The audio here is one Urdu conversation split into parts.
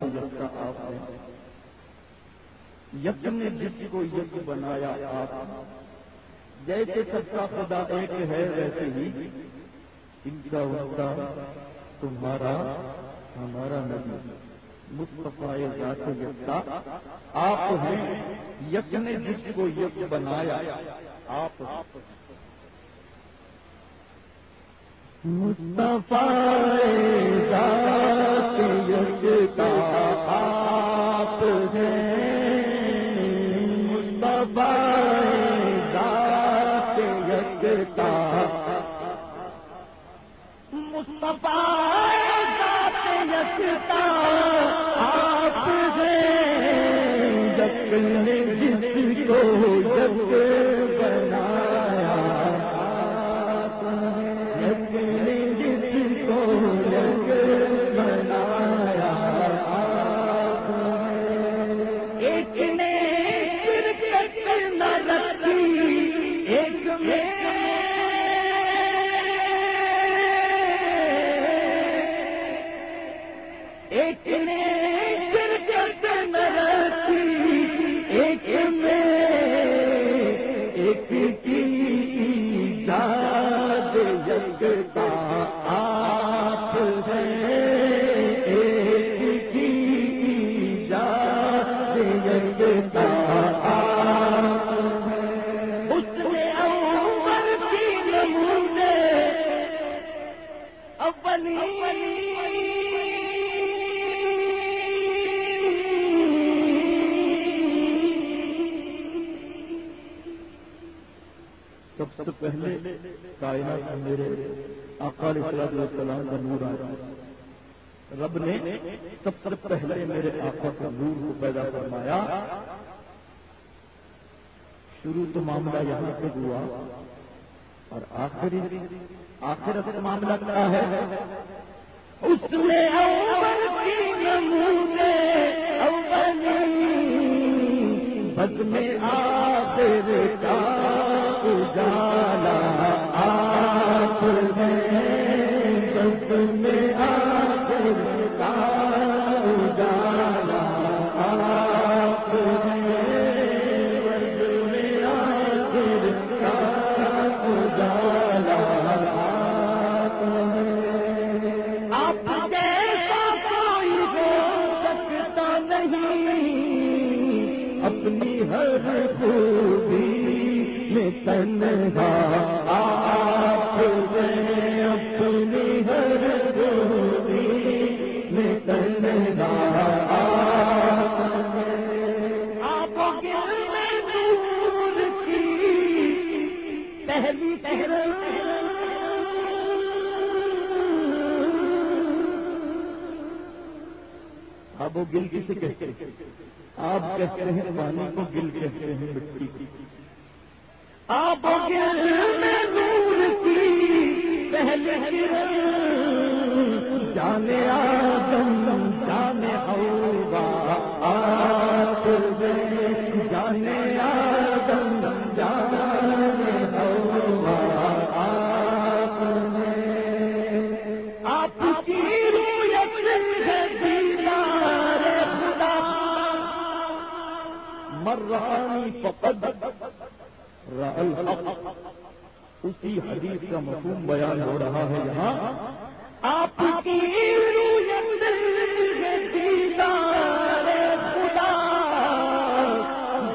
آپ نے یک نے جس کو یک بنایا آپ، جیسے سب کا خدا ایک ہے ویسے ہی، ان کا ان کا تمہارا، ہمارا نبی مصطفیٰ ذات یکتا آپ ہیں۔ یک نے جس کو یک بنایا آپ۔ مصطفیٰ ذات یکتا آپ یکتا۔ مصطفیٰ ذات یکتا آپ ہیں۔ جس کو جب بنایا میں سب سے پہلے کائنات میرے آقا علیہ السلام کا نور آیا۔ رب نے سب سے پہلے میرے آقا کا نور کو پیدا فرمایا۔ شروع تو معاملہ یہاں سے ہوا اور آخری آخر معاملہ کیا ہے؟ اس میں اول بد میں آخر کا جانا اب وہ گل کسے کہتے ہیں؟ آپ کہتے ہیں، پانی کو گل کہتے ہیں، مٹی آپ میں نور کی پہلے جانے آدم، جانے ہوگا آپ جانے آدم، جانے ہوگا آپ آپ کی رویت ہے دیدار خدا۔ مرانی فقد الحق. اسی حدیث کا مفہوم بیان ہو رہا ہے یہاں۔ آپ کی خدا۔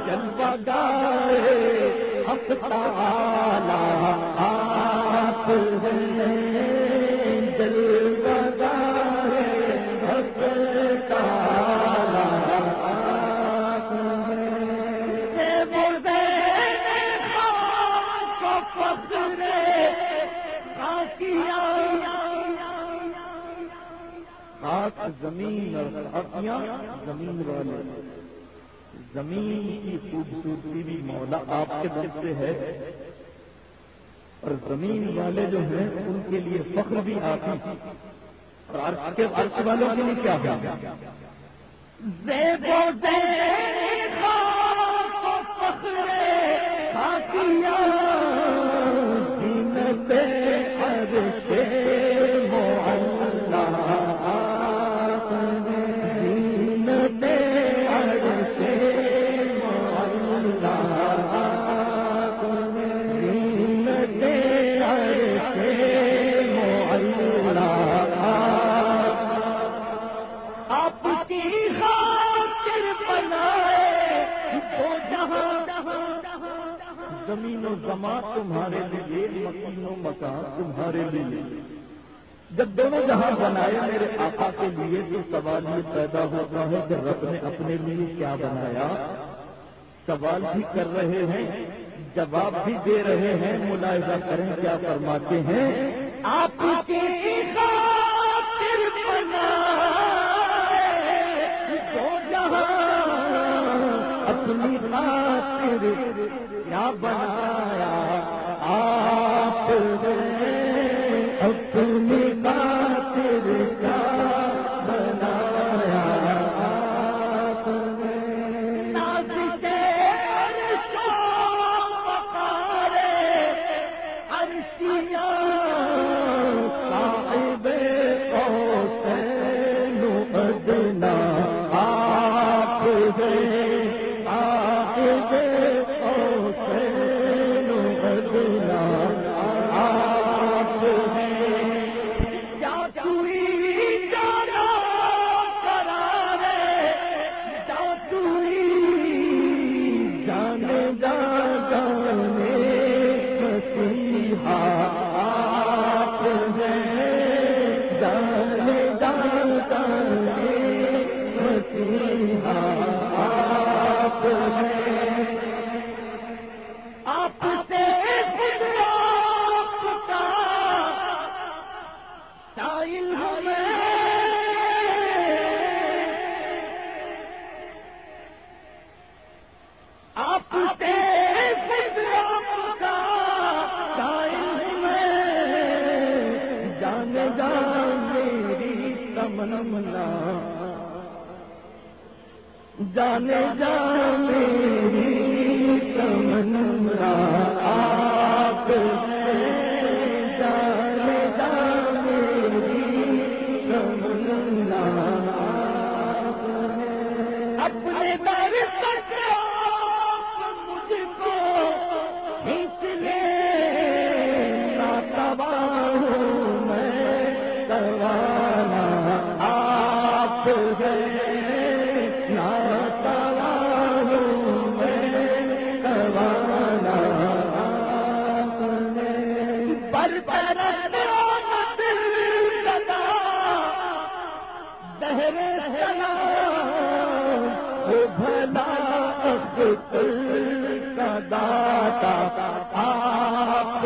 جلوہ گائے حق تعالی آپ ہیں۔ زمین اور زمین والے۔ زمین کی خوبصورتی بھی مولا آپ کے دل سے ہے۔ اور زمین والے جو ہیں، ان کے لیے فخر بھی آتا اور عرش والوں کے لیے کیا زیب و زیب۔ زمین و زماں تمہارے لیے مکین و مکان تمہارے لیے۔ جب دونوں جہاں بنائے میرے آقا کے لیے تو سوال یہ پیدا ہوتا ہے کہ رب نے اپنے لیے کیا بنایا۔ سوال بھی کر رہے ہیں جواب بھی دے رہے ہیں ملاحظہ کریں کیا فرماتے ہیں۔ آپ کے اپنی خاطر۔ کیا بنایا آپ نے جانے جانے تمنا آپ بھلا کا داتا آپ